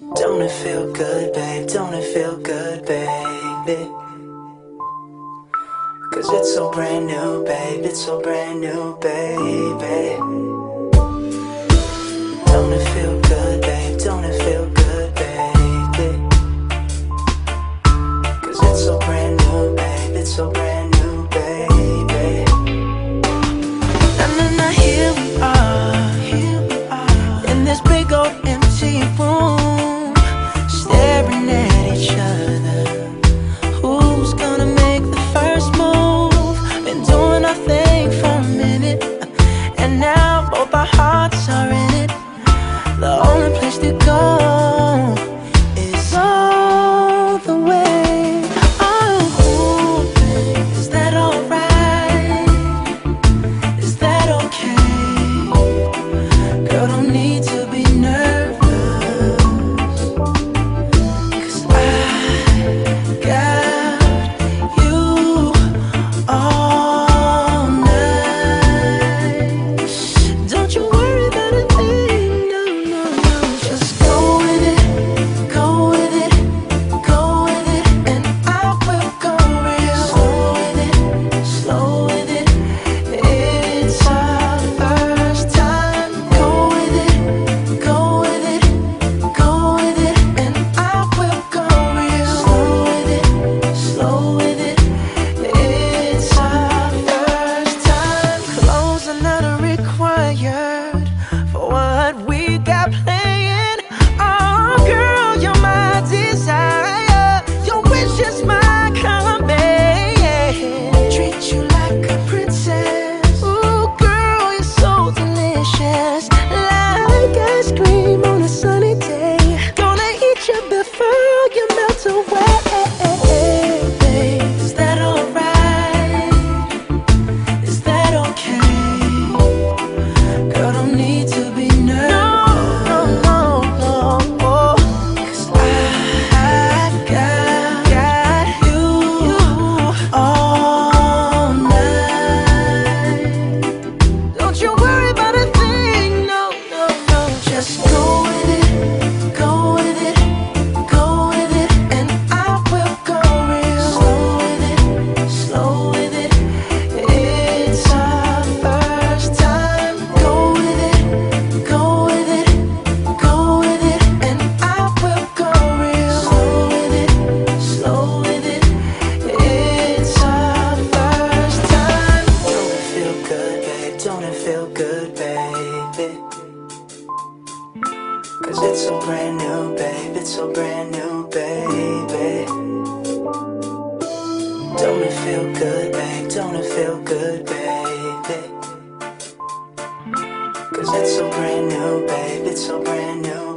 Don't it feel good, babe? Don't it feel good, baby? Cause it's so brand new, babe. It's so brand new, baby. feel good, baby. Cause it's so brand new, babe. It's so brand new, baby. Don't it feel good, babe? Don't it feel good, baby? Cause it's so brand new, babe. It's so brand new.